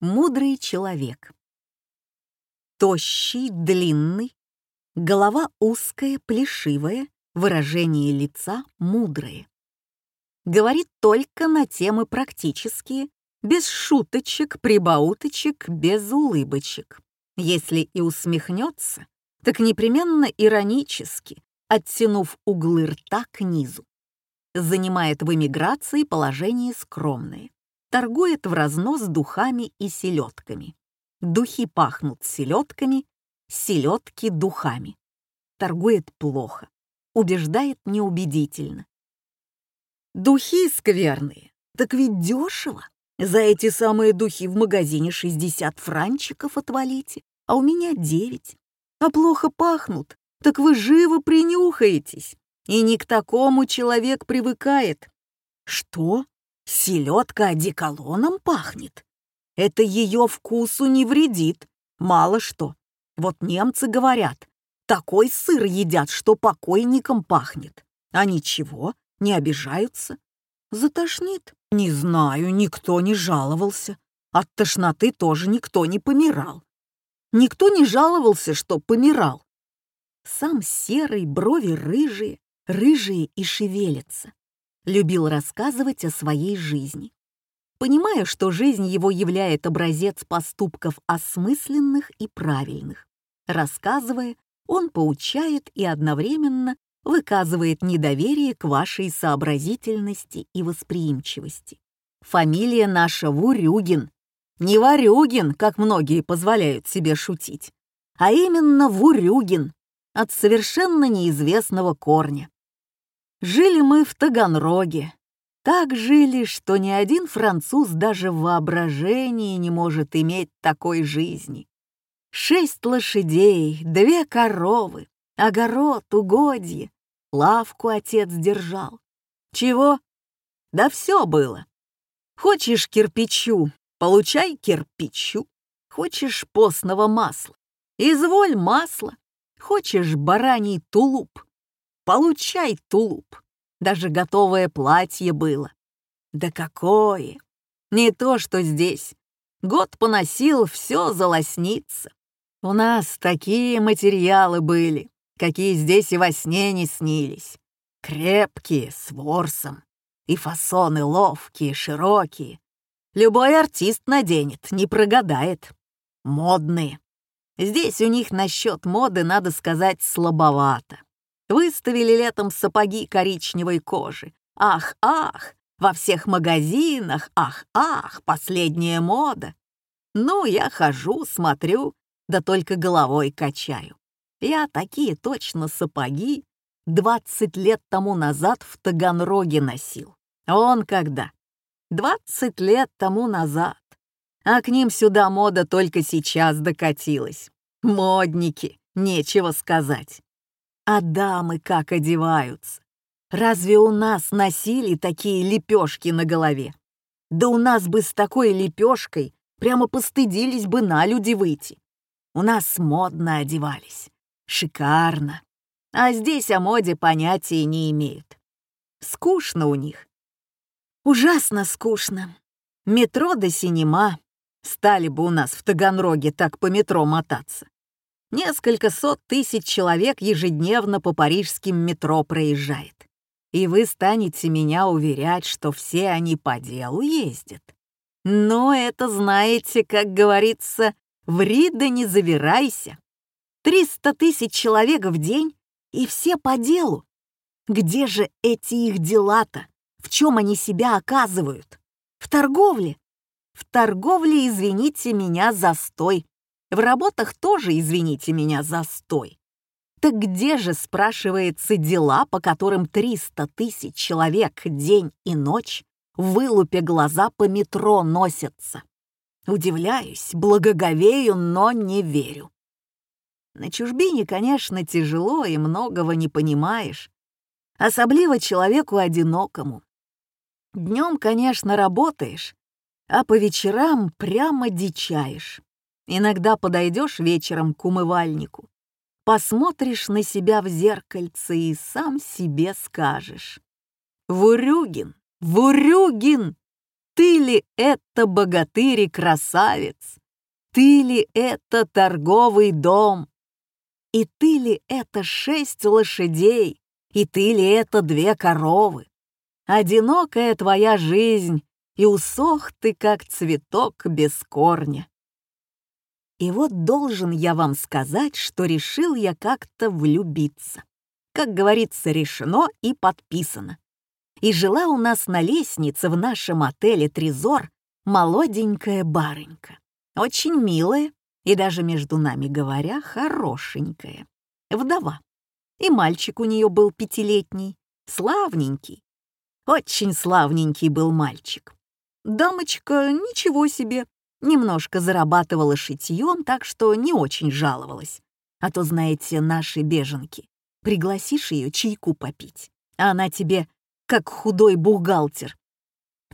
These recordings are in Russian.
Мудрый человек. Тощий, длинный, голова узкая, плешивая, выражение лица мудрое. Говорит только на темы практические, без шуточек, прибауточек, без улыбочек. Если и усмехнется, так непременно иронически, оттянув углы рта к низу. Занимает в эмиграции положение скромное торгует в разнос духами и селедками. Духи пахнут селедками, селедки — духами. Торгует плохо, убеждает неубедительно. Духи скверные, так ведь дешево. За эти самые духи в магазине 60 франчиков отвалите, а у меня 9. А плохо пахнут, так вы живо принюхаетесь. И не к такому человек привыкает. Что? Селедка одеколоном пахнет. Это ее вкусу не вредит. Мало что. Вот немцы говорят, такой сыр едят, что покойником пахнет. А ничего, не обижаются. Затошнит? Не знаю, никто не жаловался. От тошноты тоже никто не помирал. Никто не жаловался, что помирал. Сам серый, брови рыжие, рыжие и шевелятся любил рассказывать о своей жизни. Понимая, что жизнь его являет образец поступков осмысленных и правильных. Рассказывая, он поучает и одновременно выказывает недоверие к вашей сообразительности и восприимчивости. Фамилия наша Вурюгин. Не Варюгин, как многие позволяют себе шутить, а именно Вурюгин от совершенно неизвестного корня. Жили мы в Таганроге. Так жили, что ни один француз даже в воображении не может иметь такой жизни. Шесть лошадей, две коровы, огород, угодье, лавку отец держал. Чего? Да все было. Хочешь кирпичу, получай кирпичу. Хочешь постного масла, изволь масло. Хочешь бараний тулуп, Получай тулуп. Даже готовое платье было. Да какое! Не то, что здесь. Год поносил, все залоснится. У нас такие материалы были, какие здесь и во сне не снились. Крепкие, с ворсом. И фасоны ловкие, широкие. Любой артист наденет, не прогадает. Модные. Здесь у них насчет моды, надо сказать, слабовато. Выставили летом сапоги коричневой кожи. Ах, ах, во всех магазинах, ах, ах, последняя мода. Ну, я хожу, смотрю, да только головой качаю. Я такие точно сапоги 20 лет тому назад в Таганроге носил. Он когда? 20 лет тому назад. А к ним сюда мода только сейчас докатилась. Модники, нечего сказать. А дамы как одеваются? Разве у нас носили такие лепешки на голове? Да у нас бы с такой лепешкой прямо постыдились бы на люди выйти. У нас модно одевались, шикарно. А здесь о моде понятия не имеют. Скучно у них. Ужасно скучно. Метро до синема. Стали бы у нас в Таганроге так по метро мотаться. Несколько сот тысяч человек ежедневно по парижским метро проезжает. И вы станете меня уверять, что все они по делу ездят. Но это, знаете, как говорится, ври да не завирайся. Триста тысяч человек в день, и все по делу. Где же эти их дела-то? В чем они себя оказывают? В торговле? В торговле, извините меня, застой. В работах тоже, извините меня, застой. Так где же, спрашивается, дела, по которым 300 тысяч человек день и ночь, вылупя глаза по метро носятся? Удивляюсь, благоговею, но не верю. На чужбине, конечно, тяжело и многого не понимаешь. Особливо человеку одинокому. Днем, конечно, работаешь, а по вечерам прямо дичаешь. Иногда подойдешь вечером к умывальнику, посмотришь на себя в зеркальце и сам себе скажешь. «Вурюгин! Вурюгин! Ты ли это богатырь и красавец? Ты ли это торговый дом? И ты ли это шесть лошадей? И ты ли это две коровы? Одинокая твоя жизнь, и усох ты, как цветок без корня. И вот должен я вам сказать, что решил я как-то влюбиться. Как говорится, решено и подписано. И жила у нас на лестнице в нашем отеле «Трезор» молоденькая барынька. Очень милая и даже, между нами говоря, хорошенькая. Вдова. И мальчик у нее был пятилетний, славненький. Очень славненький был мальчик. Дамочка ничего себе, немножко зарабатывала шитьем, так что не очень жаловалась. А то, знаете, наши беженки. Пригласишь ее чайку попить, а она тебе, как худой бухгалтер,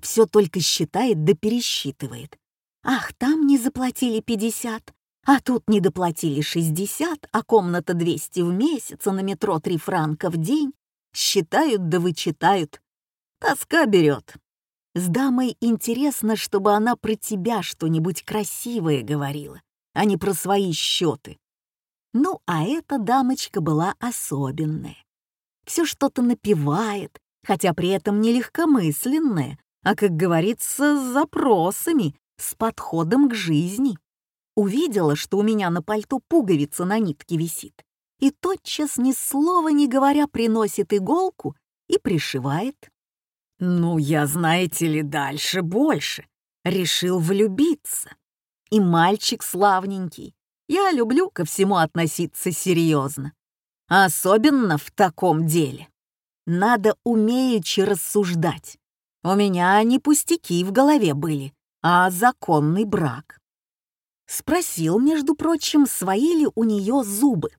все только считает да пересчитывает. Ах, там не заплатили 50, а тут не доплатили 60, а комната 200 в месяц, а на метро 3 франка в день. Считают да вычитают. Тоска берет. С дамой интересно, чтобы она про тебя что-нибудь красивое говорила, а не про свои счеты. Ну, а эта дамочка была особенная. Все что-то напевает, хотя при этом не легкомысленная, а, как говорится, с запросами, с подходом к жизни. Увидела, что у меня на пальто пуговица на нитке висит, и тотчас ни слова не говоря приносит иголку и пришивает. Ну, я, знаете ли, дальше больше. Решил влюбиться. И мальчик славненький. Я люблю ко всему относиться серьезно. Особенно в таком деле. Надо умеючи рассуждать. У меня не пустяки в голове были, а законный брак. Спросил, между прочим, свои ли у нее зубы.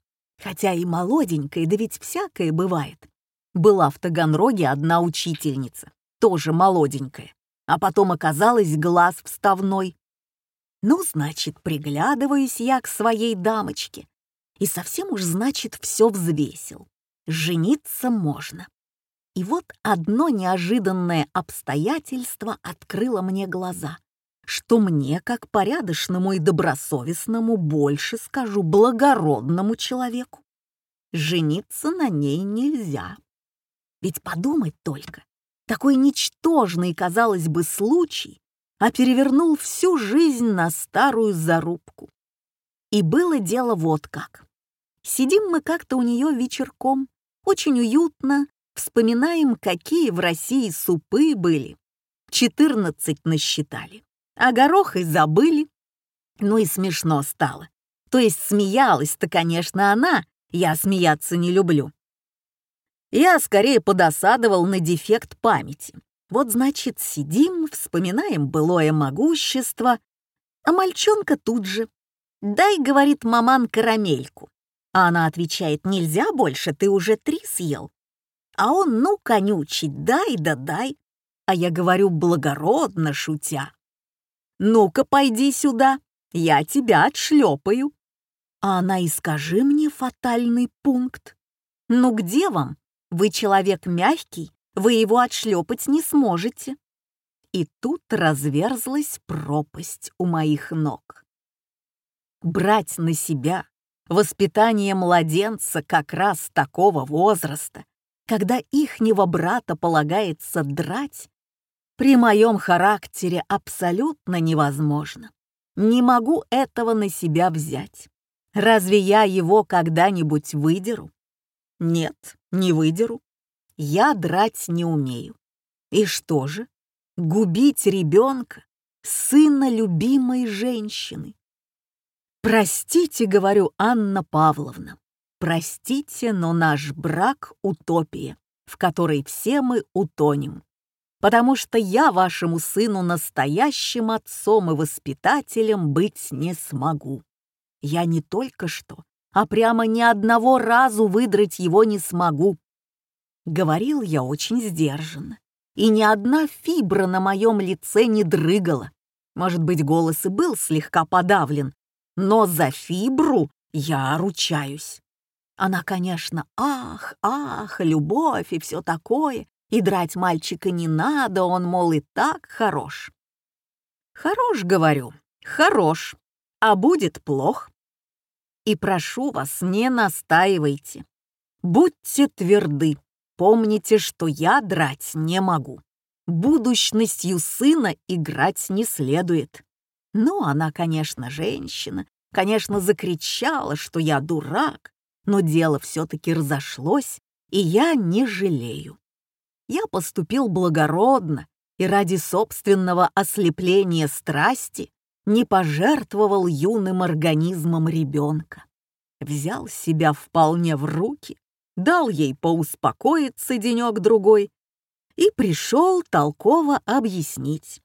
Хотя и молоденькая, да ведь всякое бывает. Была в Таганроге одна учительница, тоже молоденькая, а потом оказалась глаз вставной. Ну, значит, приглядываюсь я к своей дамочке. И совсем уж, значит, все взвесил. Жениться можно. И вот одно неожиданное обстоятельство открыло мне глаза, что мне, как порядочному и добросовестному, больше скажу благородному человеку, жениться на ней нельзя. Ведь подумать только, такой ничтожный, казалось бы, случай, а перевернул всю жизнь на старую зарубку. И было дело вот как. Сидим мы как-то у нее вечерком, очень уютно, вспоминаем, какие в России супы были. Четырнадцать насчитали, а горох и забыли. Ну и смешно стало. То есть смеялась-то, конечно, она, я смеяться не люблю. Я скорее подосадовал на дефект памяти. Вот значит, сидим, вспоминаем былое могущество, а мальчонка тут же. «Дай, — говорит маман, — карамельку». А она отвечает, «Нельзя больше, ты уже три съел». А он, ну, конючить, дай да дай. А я говорю благородно, шутя. «Ну-ка, пойди сюда, я тебя отшлепаю». А она и скажи мне фатальный пункт. «Ну где вам? Вы человек мягкий, вы его отшлепать не сможете. И тут разверзлась пропасть у моих ног. Брать на себя воспитание младенца как раз такого возраста, когда ихнего брата полагается драть, при моем характере абсолютно невозможно. Не могу этого на себя взять. Разве я его когда-нибудь выдеру? Нет, не выдеру. Я драть не умею. И что же? Губить ребенка, сына любимой женщины. Простите, говорю, Анна Павловна, простите, но наш брак — утопия, в которой все мы утонем. Потому что я вашему сыну настоящим отцом и воспитателем быть не смогу. Я не только что, а прямо ни одного разу выдрать его не смогу. Говорил я очень сдержанно, и ни одна фибра на моем лице не дрыгала. Может быть, голос и был слегка подавлен, но за фибру я ручаюсь. Она, конечно, ах, ах, любовь и все такое, и драть мальчика не надо, он, мол, и так хорош. Хорош, говорю, хорош, а будет плох. И прошу вас, не настаивайте. Будьте тверды, помните, что я драть не могу. Будущностью сына играть не следует. Ну, она, конечно, женщина, конечно, закричала, что я дурак, но дело все-таки разошлось, и я не жалею. Я поступил благородно и ради собственного ослепления страсти не пожертвовал юным организмом ребенка. Взял себя вполне в руки, дал ей поуспокоиться денек-другой и пришел толково объяснить.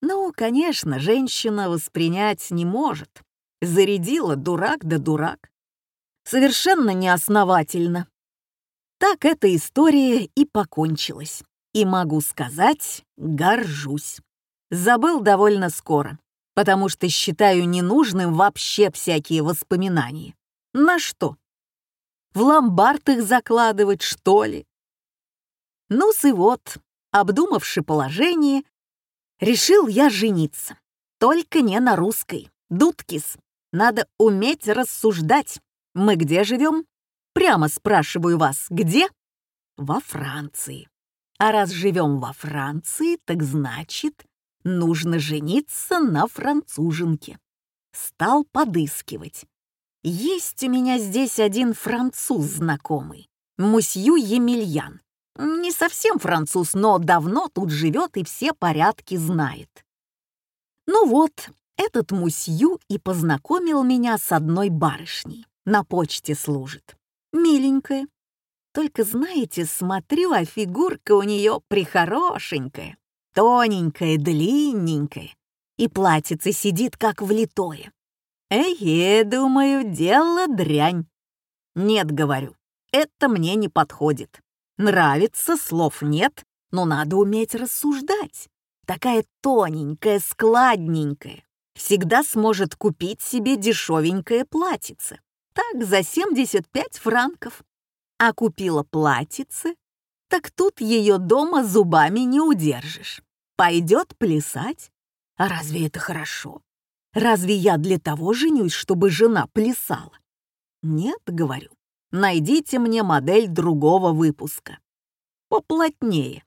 Ну, конечно, женщина воспринять не может. Зарядила дурак да дурак. Совершенно неосновательно. Так эта история и покончилась. И могу сказать, горжусь. Забыл довольно скоро, потому что считаю ненужным вообще всякие воспоминания. На что? В ломбард их закладывать, что ли? Ну-с и вот, обдумавши положение, решил я жениться. Только не на русской. Дудкис. Надо уметь рассуждать. Мы где живем? Прямо спрашиваю вас, где? Во Франции. А раз живем во Франции, так значит, нужно жениться на француженке. Стал подыскивать. Есть у меня здесь один француз знакомый, мусью Емельян. Не совсем француз, но давно тут живет и все порядки знает. Ну вот, этот мусью и познакомил меня с одной барышней. На почте служит. Миленькая. Только, знаете, смотрю, а фигурка у нее прихорошенькая, тоненькая, длинненькая, и платьице сидит как влитое. Эй, думаю, дело дрянь. Нет, говорю, это мне не подходит. Нравится, слов нет, но надо уметь рассуждать. Такая тоненькая, складненькая. Всегда сможет купить себе дешевенькое платьице. Так, за 75 франков. А купила платьице, так тут ее дома зубами не удержишь. Пойдет плясать. А разве это хорошо? Разве я для того женюсь, чтобы жена плясала? Нет, говорю, найдите мне модель другого выпуска. Поплотнее.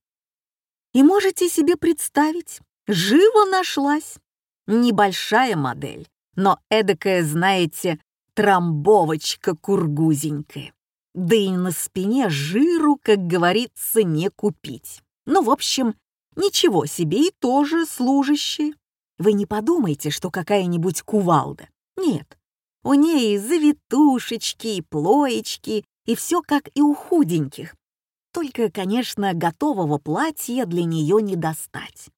И можете себе представить, живо нашлась. Небольшая модель, но эдакая, знаете, трамбовочка кургузенькая. Да и на спине жиру, как говорится, не купить. Ну, в общем, ничего себе и тоже служащие. Вы не подумайте, что какая-нибудь кувалда. Нет, у ней и завитушечки, и плоечки, и все как и у худеньких. Только, конечно, готового платья для нее не достать.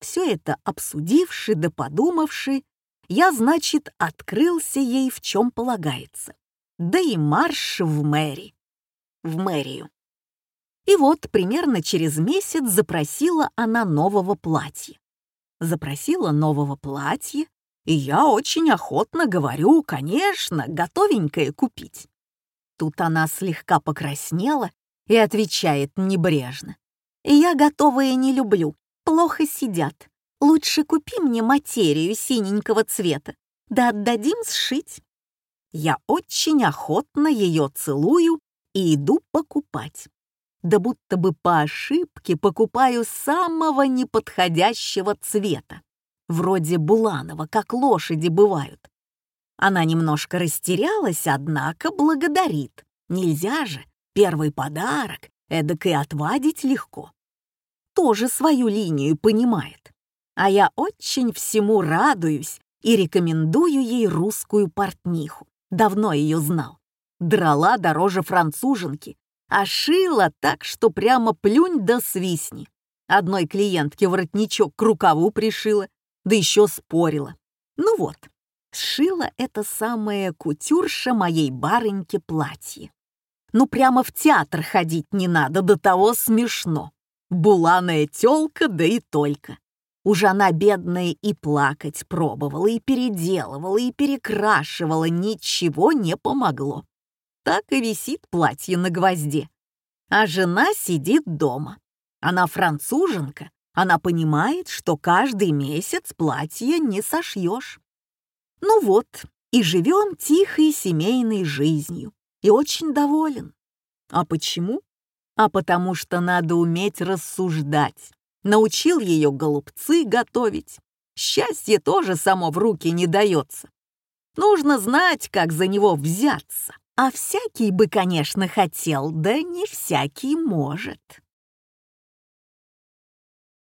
Все это обсудивши да подумавши, я, значит, открылся ей в чем полагается. Да и марш в мэри. В мэрию. И вот примерно через месяц запросила она нового платья. Запросила нового платья, и я очень охотно говорю, конечно, готовенькое купить. Тут она слегка покраснела и отвечает небрежно. «Я готовые не люблю, плохо сидят. Лучше купи мне материю синенького цвета, да отдадим сшить». Я очень охотно ее целую и иду покупать. Да будто бы по ошибке покупаю самого неподходящего цвета вроде Буланова, как лошади бывают. Она немножко растерялась, однако благодарит. Нельзя же, первый подарок, эдак и отвадить легко. Тоже свою линию понимает. А я очень всему радуюсь и рекомендую ей русскую портниху. Давно ее знал. Драла дороже француженки, а шила так, что прямо плюнь да свистни. Одной клиентке воротничок к рукаву пришила, да еще спорила. Ну вот, сшила это самое кутюрша моей барыньке платье. Ну прямо в театр ходить не надо, до того смешно. Буланая тёлка, да и только. Уж она, бедная, и плакать пробовала, и переделывала, и перекрашивала, ничего не помогло. Так и висит платье на гвозде. А жена сидит дома. Она француженка, Она понимает, что каждый месяц платье не сошьешь. Ну вот, и живем тихой семейной жизнью, и очень доволен. А почему? А потому что надо уметь рассуждать. Научил ее голубцы готовить. Счастье тоже само в руки не дается. Нужно знать, как за него взяться. А всякий бы, конечно, хотел, да не всякий может.